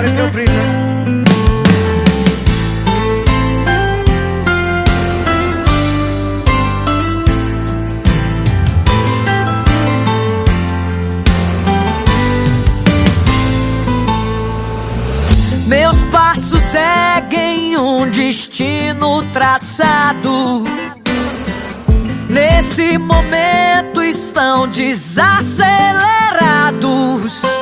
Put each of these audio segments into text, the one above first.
E teu primo. Meus passos seguem um destino traçado. Nesse momento estão desacelerados.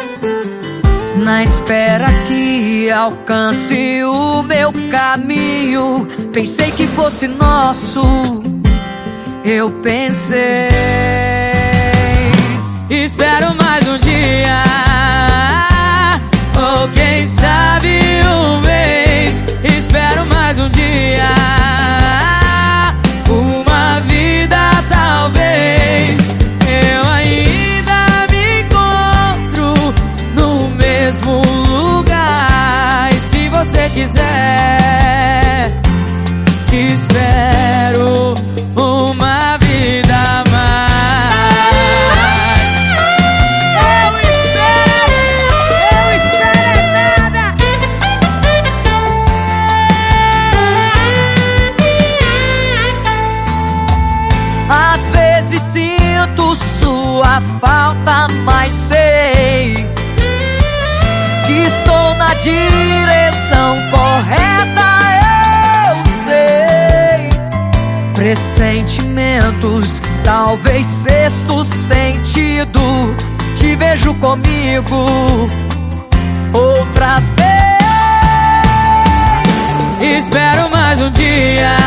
Na espera que alcance o meu caminho. Pensei que fosse nosso. Eu pensei. Espero mais um dia. Ou quem sabe um Vezes sinto sua falta, mas sei que estou na direção correta. Eu sei. Pressentimentos, talvez sexto sentido. Te vejo comigo outra vez. Espero mais um dia.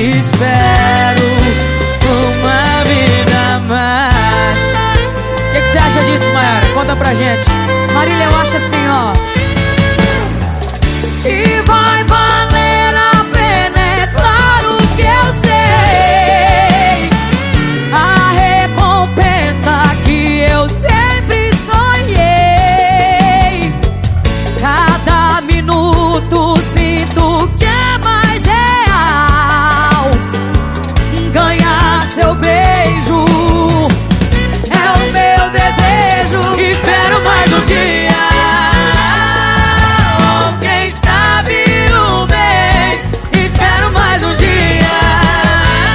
Te espero uma vida a mais. O que, que você acha disso, Mayara? Conta pra gente. Marília, eu acho assim, ó.